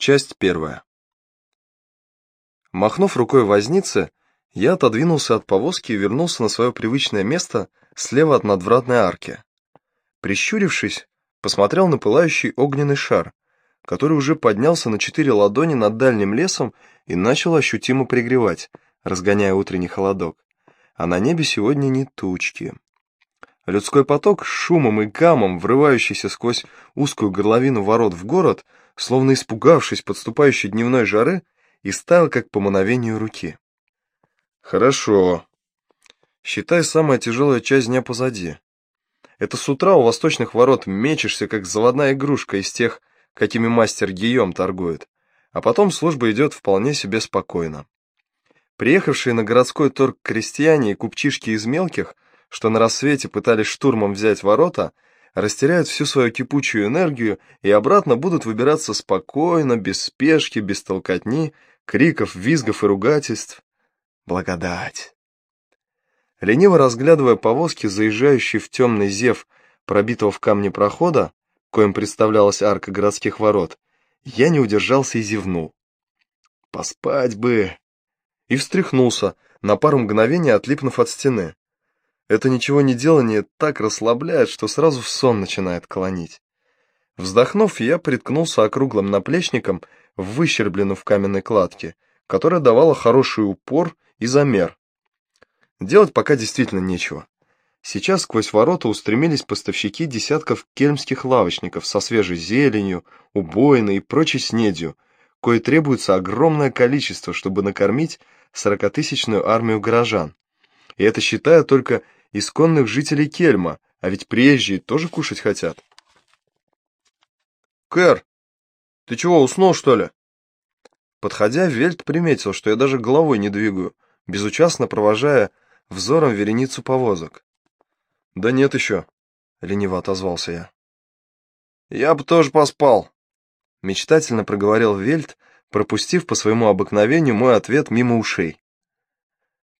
Часть первая. Махнув рукой вознице, я отодвинулся от повозки и вернулся на свое привычное место слева от надвратной арки. Прищурившись, посмотрел на пылающий огненный шар, который уже поднялся на четыре ладони над дальним лесом и начал ощутимо пригревать, разгоняя утренний холодок. А на небе сегодня не тучки. Людской поток шумом и гамом, врывающийся сквозь узкую горловину ворот в город, словно испугавшись подступающей дневной жары, и стаял как по мановению руки. Хорошо. Считай, самая тяжелая часть дня позади. Это с утра у восточных ворот мечешься, как заводная игрушка из тех, какими мастер Гийом торгует, а потом служба идет вполне себе спокойно. Приехавшие на городской торг крестьяне и купчишки из мелких – что на рассвете пытались штурмом взять ворота, растеряют всю свою кипучую энергию и обратно будут выбираться спокойно, без спешки, без толкотни, криков, визгов и ругательств. Благодать! Лениво разглядывая повозки, заезжающие в темный зев, пробитого в камне прохода, коим представлялась арка городских ворот, я не удержался и зевнул. Поспать бы! И встряхнулся, на пару мгновений отлипнув от стены. Это ничего не делание так расслабляет, что сразу в сон начинает клонить. Вздохнув, я приткнулся округлым наплечником в выщербленную в каменной кладке, которая давала хороший упор и замер. Делать пока действительно нечего. Сейчас сквозь ворота устремились поставщики десятков кельмских лавочников со свежей зеленью, убойной и прочей снедью, кое требуется огромное количество, чтобы накормить сорокатысячную армию горожан. И это считая только исконных жителей Кельма, а ведь приезжие тоже кушать хотят. «Кэр, ты чего, уснул, что ли?» Подходя, Вельт приметил, что я даже головой не двигаю, безучастно провожая взором вереницу повозок. «Да нет еще», — лениво отозвался я. «Я бы тоже поспал», — мечтательно проговорил Вельт, пропустив по своему обыкновению мой ответ мимо ушей.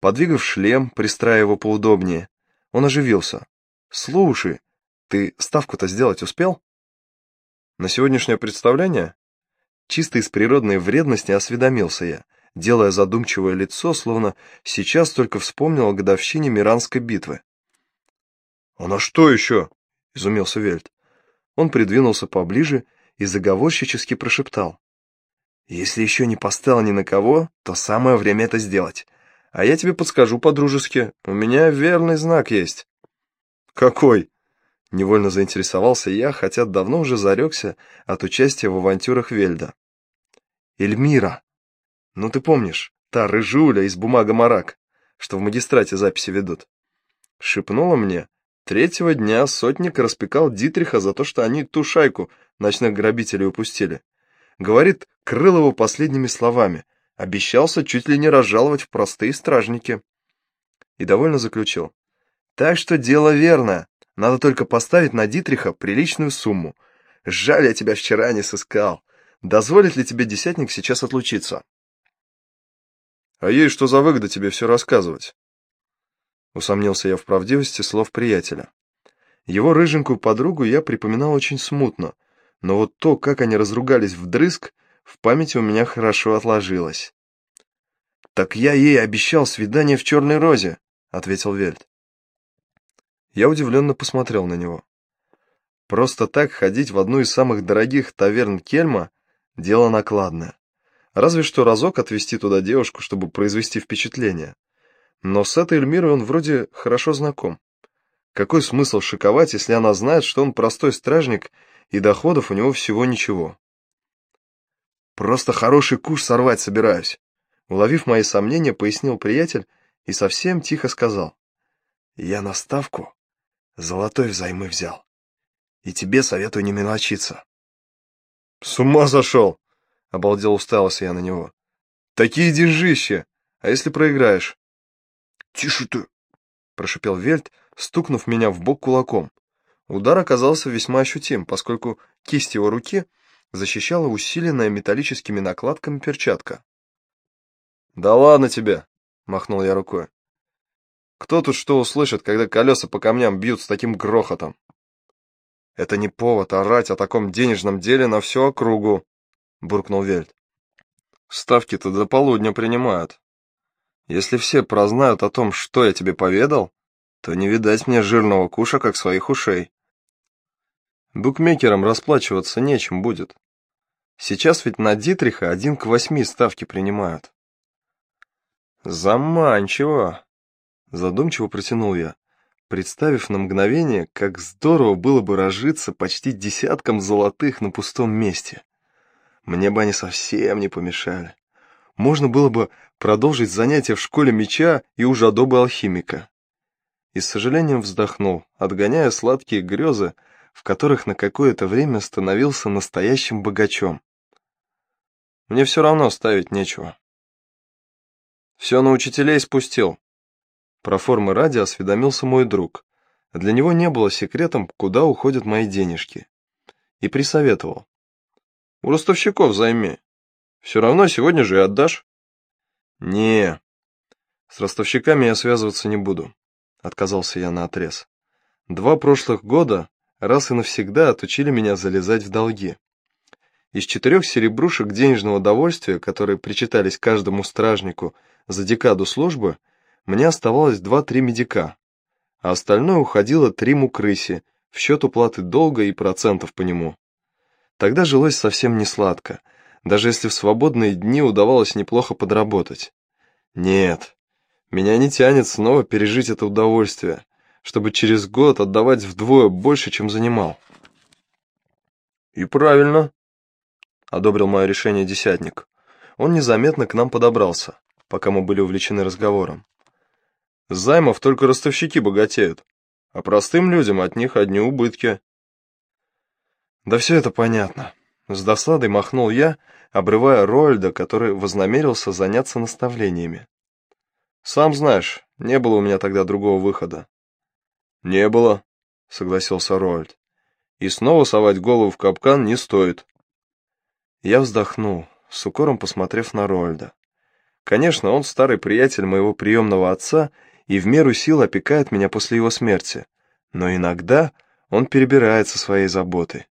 Подвигав шлем, пристраивая его поудобнее, он оживился. «Слушай, ты ставку-то сделать успел?» «На сегодняшнее представление?» Чисто из природной вредности осведомился я, делая задумчивое лицо, словно сейчас только вспомнил о годовщине Миранской битвы. «А на что еще?» — изумился Вельт. Он придвинулся поближе и заговорщически прошептал. «Если еще не поставил ни на кого, то самое время это сделать. А я тебе подскажу по-дружески. У меня верный знак есть. Какой? Невольно заинтересовался я, хотя давно уже зарекся от участия в авантюрах Вельда. Эльмира. Ну ты помнишь, та рыжуля из бумага Марак, что в магистрате записи ведут. Шепнула мне, третьего дня сотник распекал Дитриха за то, что они ту шайку ночных грабителей упустили. Говорит Крылову последними словами — Обещался чуть ли не разжаловать в простые стражники. И довольно заключил. Так что дело верно. Надо только поставить на Дитриха приличную сумму. Жаль, я тебя вчера не сыскал. Дозволит ли тебе десятник сейчас отлучиться? А ей что за выгода тебе все рассказывать? Усомнился я в правдивости слов приятеля. Его рыженькую подругу я припоминал очень смутно, но вот то, как они разругались вдрызг, в памяти у меня хорошо отложилось. «Так я ей обещал свидание в Черной Розе», — ответил Вельт. Я удивленно посмотрел на него. Просто так ходить в одну из самых дорогих таверн Кельма — дело накладное. Разве что разок отвезти туда девушку, чтобы произвести впечатление. Но с этой Эльмирой он вроде хорошо знаком. Какой смысл шиковать, если она знает, что он простой стражник, и доходов у него всего ничего? Просто хороший куш сорвать собираюсь. Уловив мои сомнения, пояснил приятель и совсем тихо сказал. Я на ставку золотой взаймы взял. И тебе советую не мелочиться. С ума зашел! Обалдел уставился я на него. Такие деньжища! А если проиграешь? Тише ты! Прошипел Вельт, стукнув меня в бок кулаком. Удар оказался весьма ощутим, поскольку кисть его руки защищала усиленная металлическими накладками перчатка. «Да ладно тебе!» — махнул я рукой. «Кто тут что услышит, когда колеса по камням бьют с таким грохотом?» «Это не повод орать о таком денежном деле на всю округу», — буркнул Вельт. «Ставки-то до полудня принимают. Если все прознают о том, что я тебе поведал, то не видать мне жирного куша, как своих ушей. Букмекерам расплачиваться нечем будет. Сейчас ведь на Дитриха один к восьми ставки принимают. Заманчиво, задумчиво протянул я, представив на мгновение, как здорово было бы разжиться почти десятком золотых на пустом месте. Мне бы они совсем не помешали. Можно было бы продолжить занятия в школе меча и у жадобы алхимика и с сожалением вздохнул, отгоняя сладкие грезы, в которых на какое-то время становился настоящим богачом. Мне все равно ставить нечего. Все на учителей спустил. Про формы ради осведомился мой друг. Для него не было секретом, куда уходят мои денежки. И присоветовал. У ростовщиков займи. Все равно сегодня же и отдашь. Не, с ростовщиками я связываться не буду. — отказался я наотрез. «Два прошлых года раз и навсегда отучили меня залезать в долги. Из четырех серебрушек денежного довольствия, которые причитались каждому стражнику за декаду службы, мне оставалось два-три медика, а остальное уходило три мукрыси в счет уплаты долга и процентов по нему. Тогда жилось совсем не сладко, даже если в свободные дни удавалось неплохо подработать. Нет, меня не тянет снова пережить это удовольствие, чтобы через год отдавать вдвое больше, чем занимал. «И правильно», — одобрил мое решение десятник. Он незаметно к нам подобрался, пока мы были увлечены разговором. «С займов только ростовщики богатеют, а простым людям от них одни убытки». «Да все это понятно», — с досадой махнул я, обрывая Роальда, который вознамерился заняться наставлениями. Сам знаешь, не было у меня тогда другого выхода. Не было, согласился Роальд. И снова совать голову в капкан не стоит. Я вздохнул, с укором посмотрев на Роальда. Конечно, он старый приятель моего приемного отца и в меру сил опекает меня после его смерти. Но иногда он перебирает со своей заботой.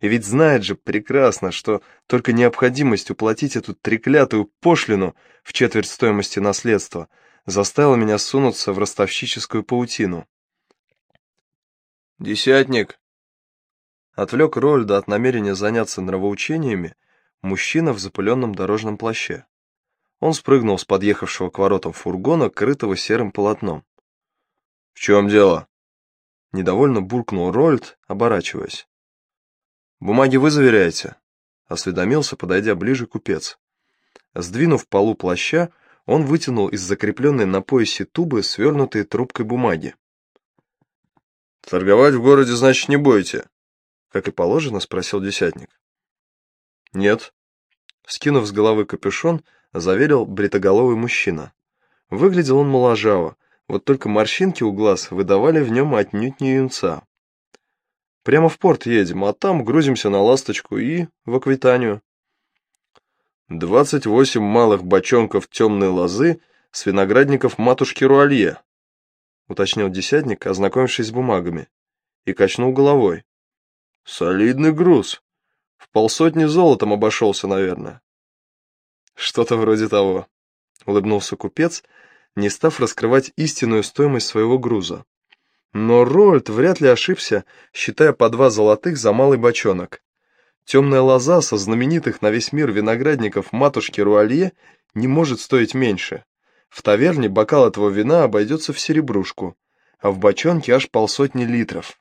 И ведь знает же прекрасно, что только необходимость уплатить эту треклятую пошлину в четверть стоимости наследства – заставил меня сунуться в ростовщическую паутину. «Десятник!» Отвлек Рольда от намерения заняться нравоучениями мужчина в запыленном дорожном плаще. Он спрыгнул с подъехавшего к воротам фургона, крытого серым полотном. «В чем дело?» Недовольно буркнул Рольд, оборачиваясь. «Бумаги вы заверяете?» Осведомился, подойдя ближе купец. Сдвинув полу плаща, он вытянул из закрепленной на поясе тубы свернутые трубкой бумаги. «Торговать в городе, значит, не будете?» Как и положено, спросил десятник. «Нет». Скинув с головы капюшон, заверил бритоголовый мужчина. Выглядел он моложаво, вот только морщинки у глаз выдавали в нем отнюдь не юнца. «Прямо в порт едем, а там грузимся на ласточку и в Аквитанию». Двадцать восемь малых бочонков темной лозы с виноградников матушки Руалье, уточнил десятник, ознакомившись с бумагами, и качнул головой. Солидный груз. В полсотни золотом обошелся, наверное. Что-то вроде того, улыбнулся купец, не став раскрывать истинную стоимость своего груза. Но Рольд вряд ли ошибся, считая по два золотых за малый бочонок. Темная лоза со знаменитых на весь мир виноградников матушки Руалье не может стоить меньше. В таверне бокал этого вина обойдется в серебрушку, а в бочонке аж полсотни литров.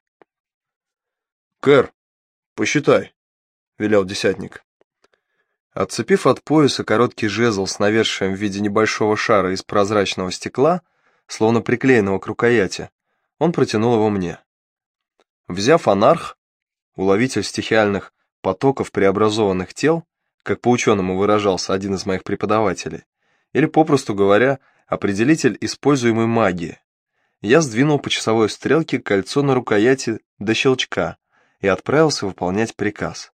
«Кэр, посчитай», — велел десятник. Отцепив от пояса короткий жезл с навершием в виде небольшого шара из прозрачного стекла, словно приклеенного к рукояти, он протянул его мне. Взяв анарх, уловитель стихиальных потоков преобразованных тел, как по-ученому выражался один из моих преподавателей, или, попросту говоря, определитель используемой магии. Я сдвинул по часовой стрелке кольцо на рукояти до щелчка и отправился выполнять приказ.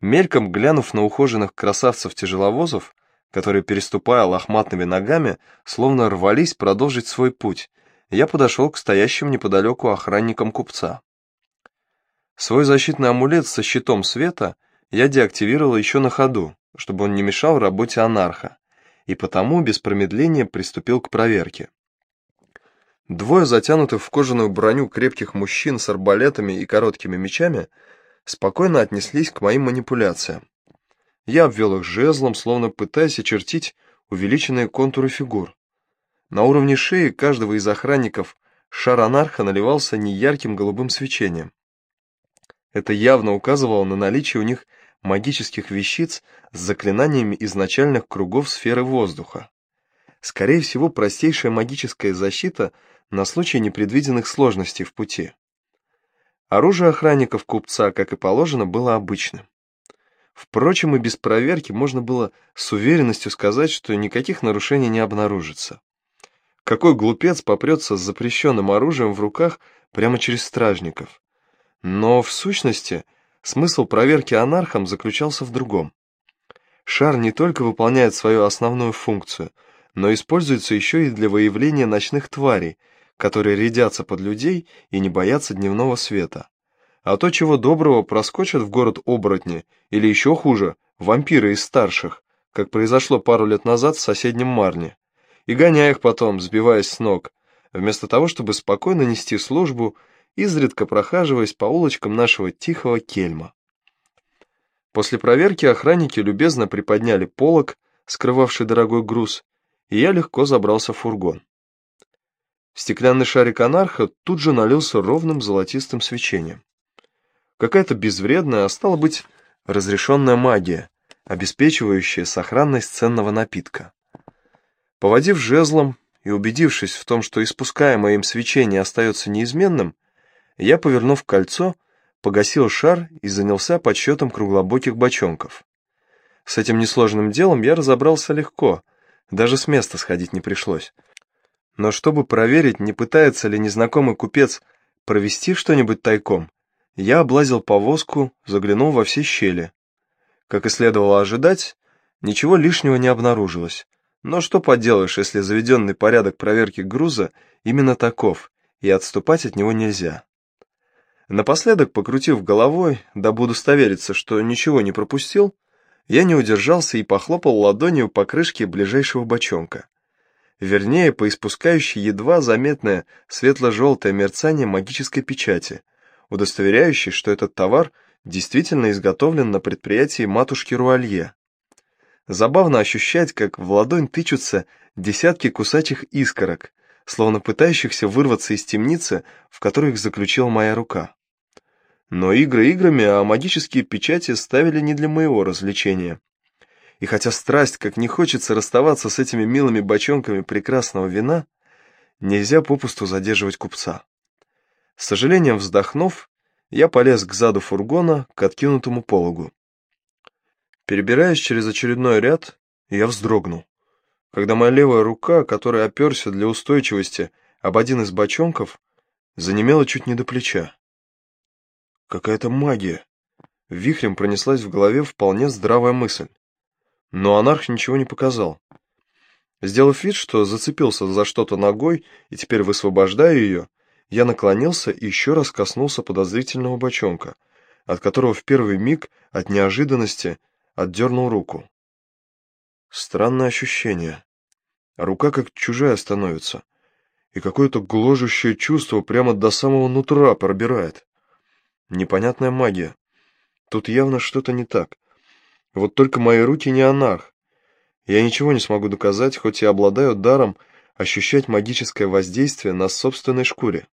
Мельком глянув на ухоженных красавцев-тяжеловозов, которые, переступая лохматными ногами, словно рвались продолжить свой путь, я подошел к стоящим неподалеку охранникам купца. Свой защитный амулет со щитом света я деактивировал еще на ходу, чтобы он не мешал работе анарха, и потому без промедления приступил к проверке. Двое затянутых в кожаную броню крепких мужчин с арбалетами и короткими мечами спокойно отнеслись к моим манипуляциям. Я обвел их жезлом, словно пытаясь очертить увеличенные контуры фигур. На уровне шеи каждого из охранников шар анарха наливался неярким голубым свечением. Это явно указывало на наличие у них магических вещиц с заклинаниями изначальных кругов сферы воздуха. Скорее всего, простейшая магическая защита на случай непредвиденных сложностей в пути. Оружие охранников купца, как и положено, было обычным. Впрочем, и без проверки можно было с уверенностью сказать, что никаких нарушений не обнаружится. Какой глупец попрется с запрещенным оружием в руках прямо через стражников? Но, в сущности, смысл проверки анархом заключался в другом. Шар не только выполняет свою основную функцию, но используется еще и для выявления ночных тварей, которые рядятся под людей и не боятся дневного света. А то, чего доброго, проскочат в город оборотни, или еще хуже, вампиры из старших, как произошло пару лет назад в соседнем Марне, и гоняя их потом, сбиваясь с ног, вместо того, чтобы спокойно нести службу изредка прохаживаясь по улочкам нашего тихого кельма. После проверки охранники любезно приподняли полог, скрывавший дорогой груз, и я легко забрался в фургон. Стеклянный шарик анарха тут же налился ровным золотистым свечением. Какая-то безвредная, а стала быть, разрешенная магия, обеспечивающая сохранность ценного напитка. Поводив жезлом и убедившись в том, что испускаемое им свечение остается неизменным, я, повернув кольцо, погасил шар и занялся подсчетом круглобоких бочонков. С этим несложным делом я разобрался легко, даже с места сходить не пришлось. Но чтобы проверить, не пытается ли незнакомый купец провести что-нибудь тайком, я облазил повозку, заглянул во все щели. Как и следовало ожидать, ничего лишнего не обнаружилось. Но что поделаешь, если заведенный порядок проверки груза именно таков, и отступать от него нельзя. Напоследок, покрутив головой, дабы удостовериться, что ничего не пропустил, я не удержался и похлопал ладонью по крышке ближайшего бочонка. Вернее, по испускающей едва заметное светло-желтое мерцание магической печати, удостоверяющей, что этот товар действительно изготовлен на предприятии матушки Руалье. Забавно ощущать, как в ладонь тычутся десятки кусачих искорок, словно пытающихся вырваться из темницы, в которой их заключила моя рука. Но игры играми, а магические печати ставили не для моего развлечения. И хотя страсть, как не хочется расставаться с этими милыми бочонками прекрасного вина, нельзя попусту задерживать купца. С сожалением вздохнув, я полез к заду фургона, к откинутому пологу. Перебираясь через очередной ряд, я вздрогнул, когда моя левая рука, которая оперся для устойчивости об один из бочонков, занемела чуть не до плеча. Какая-то магия. Вихрем пронеслась в голове вполне здравая мысль. Но анарх ничего не показал. Сделав вид, что зацепился за что-то ногой и теперь высвобождаю ее, я наклонился и еще раз коснулся подозрительного бочонка, от которого в первый миг от неожиданности отдернул руку. Странное ощущение. Рука как чужая становится, и какое-то гложущее чувство прямо до самого нутра пробирает. Непонятная магия. Тут явно что-то не так. Вот только мои руки не анарх. Я ничего не смогу доказать, хоть и обладаю даром ощущать магическое воздействие на собственной шкуре.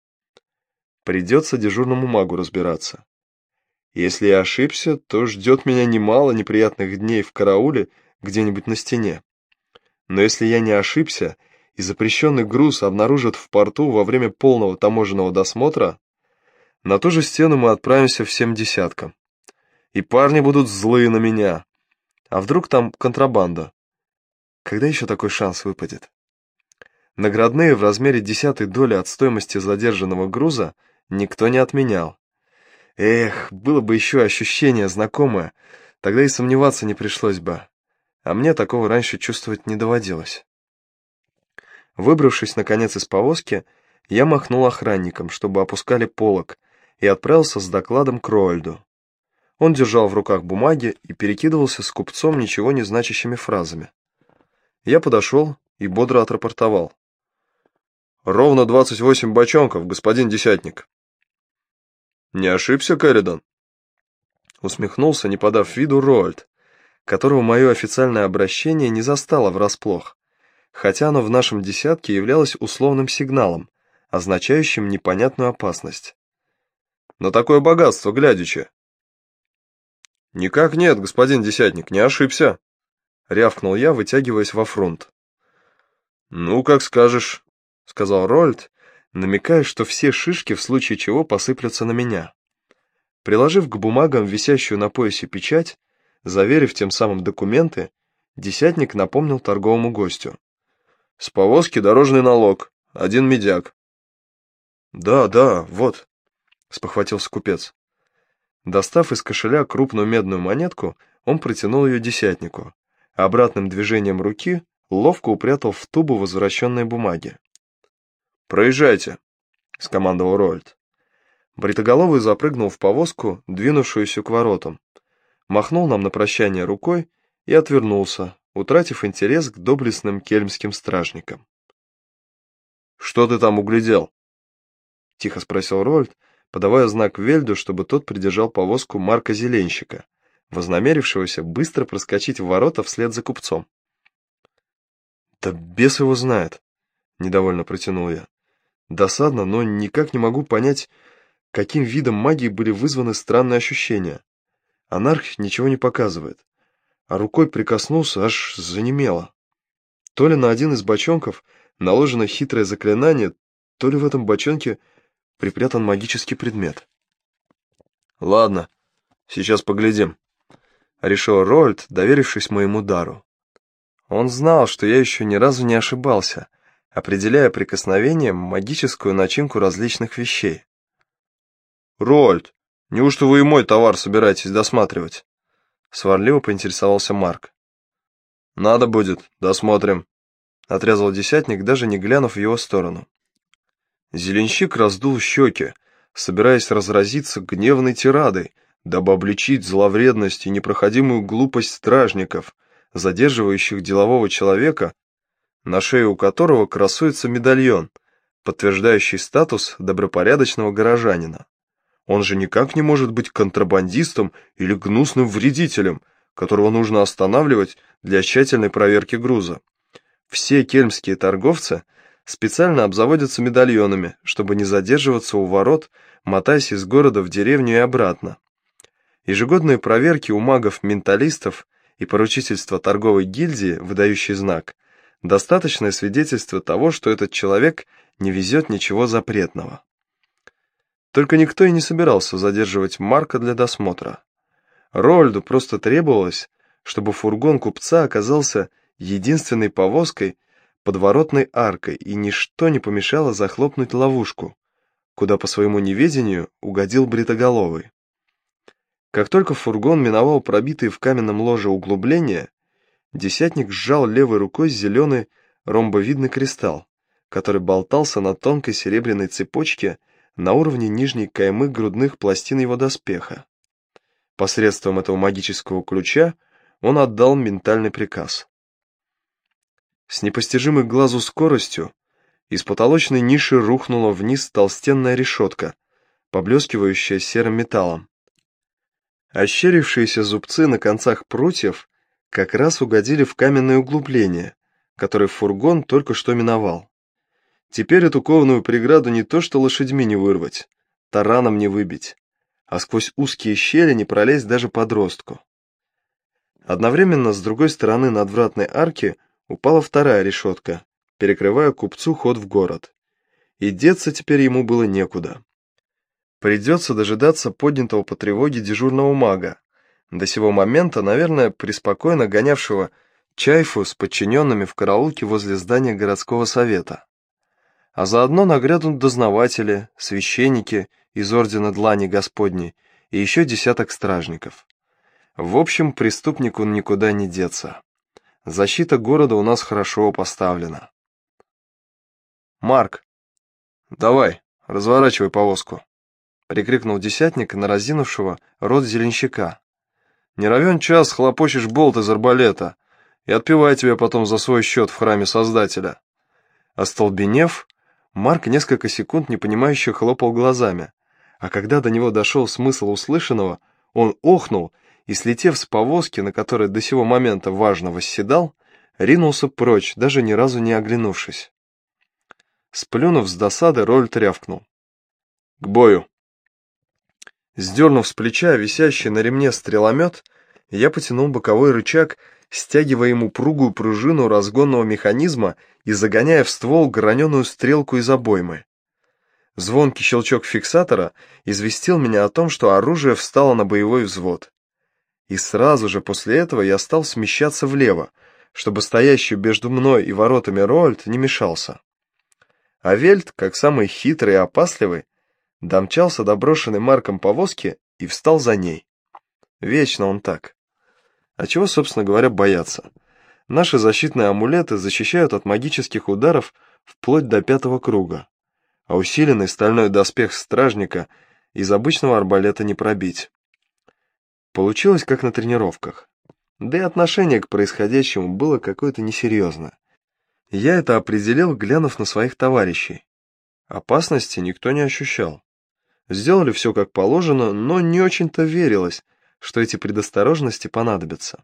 Придется дежурному магу разбираться. Если я ошибся, то ждет меня немало неприятных дней в карауле где-нибудь на стене. Но если я не ошибся, и запрещенный груз обнаружат в порту во время полного таможенного досмотра, на ту же стену мы отправимся всем десяткам. И парни будут злые на меня. А вдруг там контрабанда? Когда еще такой шанс выпадет? Наградные в размере десятой доли от стоимости задержанного груза никто не отменял. Эх, было бы еще ощущение знакомое, тогда и сомневаться не пришлось бы. А мне такого раньше чувствовать не доводилось. Выбравшись, наконец, из повозки, я махнул охранникам, чтобы опускали полок, и отправился с докладом к Роальду. Он держал в руках бумаги и перекидывался с купцом ничего не значащими фразами. Я подошел и бодро отрапортовал. «Ровно двадцать восемь бочонков, господин десятник». «Не ошибся, Кэрридон?» Усмехнулся, не подав виду, Роальд, которого мое официальное обращение не застало врасплох, хотя оно в нашем десятке являлось условным сигналом, означающим непонятную опасность. «На такое богатство, глядячи!» «Никак нет, господин десятник, не ошибся!» — рявкнул я, вытягиваясь во фронт. «Ну, как скажешь», — сказал Рольд, намекая, что все шишки в случае чего посыплются на меня. Приложив к бумагам висящую на поясе печать, заверив тем самым документы, десятник напомнил торговому гостю. «С повозки дорожный налог, один медяк». «Да, да, вот», — спохватился купец. Достав из кошеля крупную медную монетку, он протянул ее десятнику, обратным движением руки ловко упрятал в тубу возвращенной бумаги. «Проезжайте», — скомандовал Рольд. Бритоголовый запрыгнул в повозку, двинувшуюся к воротам, махнул нам на прощание рукой и отвернулся, утратив интерес к доблестным кельмским стражникам. «Что ты там углядел?» — тихо спросил Рольд, подавая знак Вельду, чтобы тот придержал повозку Марка Зеленщика, вознамерившегося быстро проскочить в ворота вслед за купцом. «Да бес его знает», — недовольно протянул я. «Досадно, но никак не могу понять, каким видом магии были вызваны странные ощущения. Анарх ничего не показывает, а рукой прикоснулся, аж занемело. То ли на один из бочонков наложено хитрое заклинание, то ли в этом бочонке припрятан магический предмет. «Ладно, сейчас поглядим», — решил Рольд, доверившись моему дару. Он знал, что я еще ни разу не ошибался, определяя прикосновением магическую начинку различных вещей. «Рольд, неужто вы и мой товар собираетесь досматривать?» Сварливо поинтересовался Марк. «Надо будет, досмотрим», — отрезал десятник, даже не глянув в его сторону. Зеленщик раздул щеки, собираясь разразиться гневной тирадой, дабы обличить зловредность и непроходимую глупость стражников, задерживающих делового человека, на шее у которого красуется медальон, подтверждающий статус добропорядочного горожанина. Он же никак не может быть контрабандистом или гнусным вредителем, которого нужно останавливать для тщательной проверки груза. Все кельмские торговцы специально обзаводятся медальонами, чтобы не задерживаться у ворот, мотаясь из города в деревню и обратно. Ежегодные проверки у магов-менталистов и поручительство торговой гильдии, выдающий знак, достаточное свидетельство того, что этот человек не везет ничего запретного. Только никто и не собирался задерживать Марка для досмотра. Рольду просто требовалось, чтобы фургон купца оказался единственной повозкой под воротной аркой, и ничто не помешало захлопнуть ловушку, куда по своему неведению угодил бритоголовый. Как только фургон миновал пробитые в каменном ложе углубления, десятник сжал левой рукой зеленый ромбовидный кристалл, который болтался на тонкой серебряной цепочке на уровне нижней каймы грудных пластин его доспеха. Посредством этого магического ключа он отдал ментальный приказ. С непостижимой глазу скоростью из потолочной ниши рухнула вниз толстенная решетка, поблескивающая серым металлом. Ощерившиеся зубцы на концах прутьев как раз угодили в каменное углубление, которое фургон только что миновал. Теперь эту кованую преграду не то что лошадьми не вырвать, тараном не выбить, а сквозь узкие щели не пролезть даже подростку. Одновременно с другой стороны надвратной арки упала вторая решетка, перекрывая купцу ход в город. И деться теперь ему было некуда. Придется дожидаться поднятого по тревоге дежурного мага, до сего момента, наверное, преспокойно гонявшего Чайфу с подчиненными в караулке возле здания городского совета а заодно нагрянут дознаватели, священники из Ордена Длани Господней и еще десяток стражников. В общем, преступнику никуда не деться. Защита города у нас хорошо поставлена. «Марк, давай, разворачивай повозку», — прикрикнул десятник на разинувшего рот зеленщика. «Не равен час хлопочешь болт из арбалета и отпевай тебя потом за свой счет в храме Создателя». Остолбенев, Марк несколько секунд непонимающе хлопал глазами, а когда до него дошел смысл услышанного, он охнул и, слетев с повозки, на которой до сего момента важно восседал, ринулся прочь, даже ни разу не оглянувшись. Сплюнув с досады, Рольд рявкнул. «К бою!» Сдернув с плеча висящий на ремне стреломет, я потянул боковой рычаг, стягивая ему пругую пружину разгонного механизма и загоняя в ствол граненую стрелку из обоймы. Звонкий щелчок фиксатора известил меня о том, что оружие встало на боевой взвод. И сразу же после этого я стал смещаться влево, чтобы стоящий между мной и воротами Роальд не мешался. А Вельт, как самый хитрый и опасливый, домчался до брошенной Марком повозки и встал за ней. Вечно он так. А чего, собственно говоря, бояться? Наши защитные амулеты защищают от магических ударов вплоть до пятого круга, а усиленный стальной доспех стражника из обычного арбалета не пробить. Получилось как на тренировках. Да и отношение к происходящему было какое-то несерьезное. Я это определил, глянув на своих товарищей. Опасности никто не ощущал. Сделали все как положено, но не очень-то верилось, что эти предосторожности понадобятся.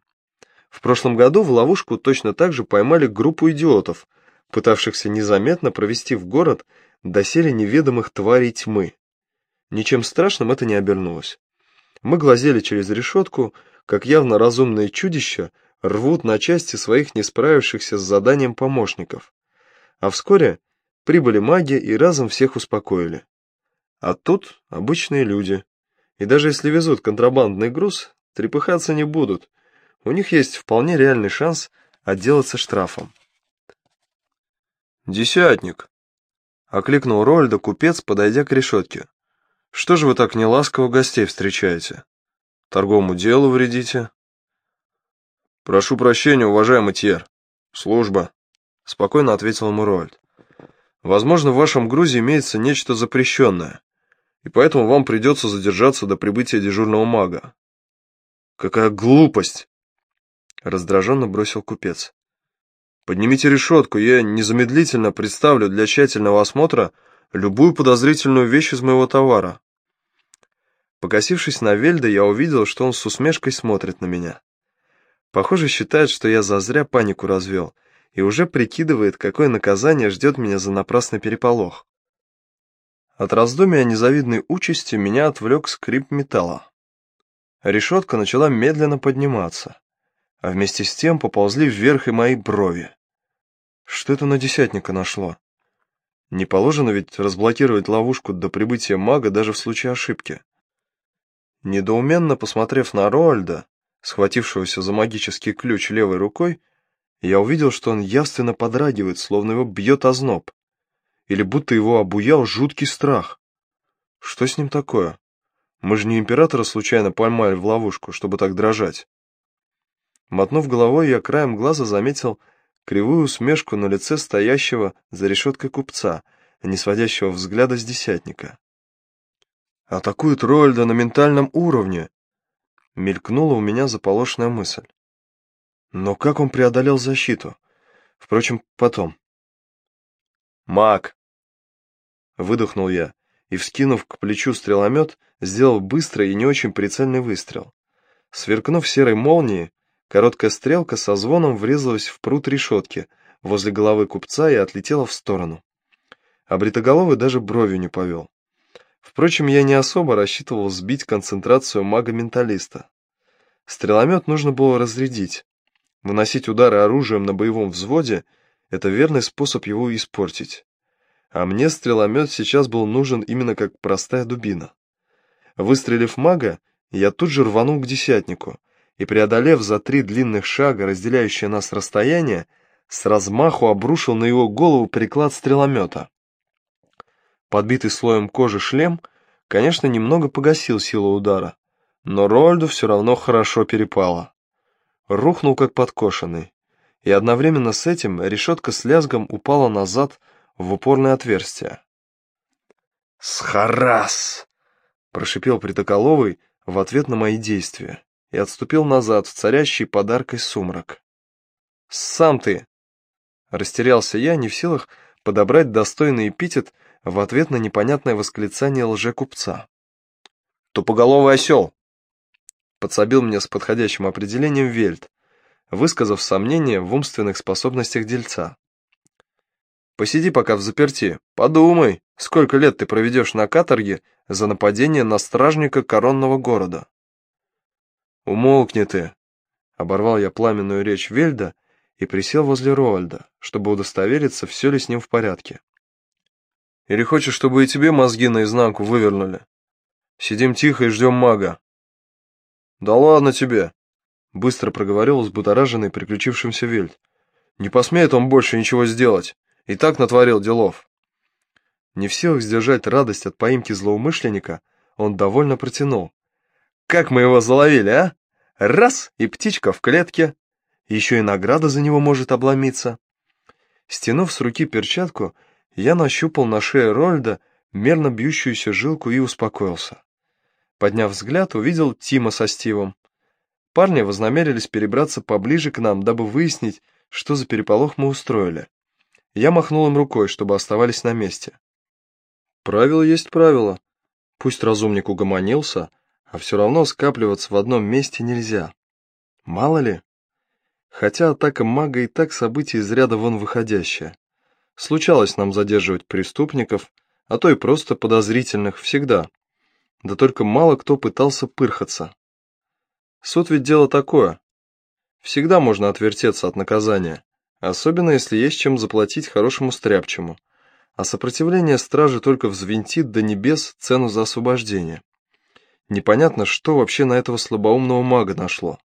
В прошлом году в ловушку точно так же поймали группу идиотов, пытавшихся незаметно провести в город доселе неведомых тварей тьмы. Ничем страшным это не обернулось. Мы глазели через решетку, как явно разумные чудища рвут на части своих не справившихся с заданием помощников. А вскоре прибыли маги и разом всех успокоили. А тут обычные люди. И даже если везут контрабандный груз, трепыхаться не будут. У них есть вполне реальный шанс отделаться штрафом. «Десятник!» — окликнул Рольда купец, подойдя к решетке. «Что же вы так неласково гостей встречаете? Торговому делу вредите?» «Прошу прощения, уважаемый Тьер. Служба», — спокойно ответил ему Роальд. «Возможно, в вашем грузе имеется нечто запрещенное, и поэтому вам придется задержаться до прибытия дежурного мага». «Какая глупость!» — раздраженно бросил купец. «Поднимите решетку, я незамедлительно представлю для тщательного осмотра любую подозрительную вещь из моего товара». Покосившись на Вельда, я увидел, что он с усмешкой смотрит на меня. Похоже, считает, что я зазря панику развел, и уже прикидывает, какое наказание ждет меня за напрасный переполох. От раздумия о незавидной участи меня отвлек скрип металла. Решетка начала медленно подниматься, а вместе с тем поползли вверх и мои брови. Что это на десятника нашло? Не положено ведь разблокировать ловушку до прибытия мага даже в случае ошибки. Недоуменно посмотрев на Роальда, схватившегося за магический ключ левой рукой, я увидел, что он явственно подрагивает, словно его бьет озноб, или будто его обуял жуткий страх. Что с ним такое? Мы же не императора случайно поймали в ловушку, чтобы так дрожать. Мотнув головой, я краем глаза заметил кривую усмешку на лице стоящего за решеткой купца, не сводящего взгляда с десятника. «Атакует Рольда на ментальном уровне!» Мелькнула у меня заполошная мысль. Но как он преодолел защиту? Впрочем, потом. «Маг!» Выдохнул я и, вскинув к плечу стреломет, сделал быстрый и не очень прицельный выстрел. Сверкнув серой молнией, короткая стрелка со звоном врезалась в пруд решетки возле головы купца и отлетела в сторону. А бритоголовый даже бровью не повел. Впрочем, я не особо рассчитывал сбить концентрацию мага-менталиста. Стреломет нужно было разрядить. Наносить удары оружием на боевом взводе — это верный способ его испортить. А мне стреломет сейчас был нужен именно как простая дубина. Выстрелив мага, я тут же рванул к десятнику и, преодолев за три длинных шага, разделяющие нас расстояние, с размаху обрушил на его голову приклад стреломета. Подбитый слоем кожи шлем, конечно, немного погасил силу удара, но Рольду все равно хорошо перепало. Рухнул как подкошенный, и одновременно с этим решетка с лязгом упала назад в упорное отверстие. «Схарас!» прошипел Притоколовый в ответ на мои действия и отступил назад в царящий подаркой сумрак. «Сам ты!» Растерялся я, не в силах подобрать достойный эпитет в ответ на непонятное восклицание лжекупца. «Тупоголовый осел!» Подсобил мне с подходящим определением Вельт, высказав сомнение в умственных способностях дельца. «Посиди пока в заперти, подумай, сколько лет ты проведешь на каторге за нападение на стражника коронного города». «Умолкни ты!» — оборвал я пламенную речь Вельда и присел возле Роальда, чтобы удостовериться, все ли с ним в порядке. «Или хочешь, чтобы и тебе мозги наизнанку вывернули? Сидим тихо и ждем мага». «Да ладно тебе!» — быстро проговорил взбудораженный приключившимся Вельд. «Не посмеет он больше ничего сделать, и так натворил делов». Не в силах сдержать радость от поимки злоумышленника, он довольно протянул. «Как мы его заловили, а? Раз, и птичка в клетке!» Еще и награда за него может обломиться. Стянув с руки перчатку, я нащупал на шее Рольда мерно бьющуюся жилку и успокоился. Подняв взгляд, увидел Тима со Стивом. Парни вознамерились перебраться поближе к нам, дабы выяснить, что за переполох мы устроили. Я махнул им рукой, чтобы оставались на месте. Правило есть правило. Пусть разумник угомонился, а все равно скапливаться в одном месте нельзя. Мало ли, Хотя атака мага и так событие из ряда вон выходящее. Случалось нам задерживать преступников, а то и просто подозрительных, всегда. Да только мало кто пытался пырхаться. Суд ведь дело такое. Всегда можно отвертеться от наказания, особенно если есть чем заплатить хорошему стряпчему, а сопротивление стражи только взвинтит до небес цену за освобождение. Непонятно, что вообще на этого слабоумного мага нашло.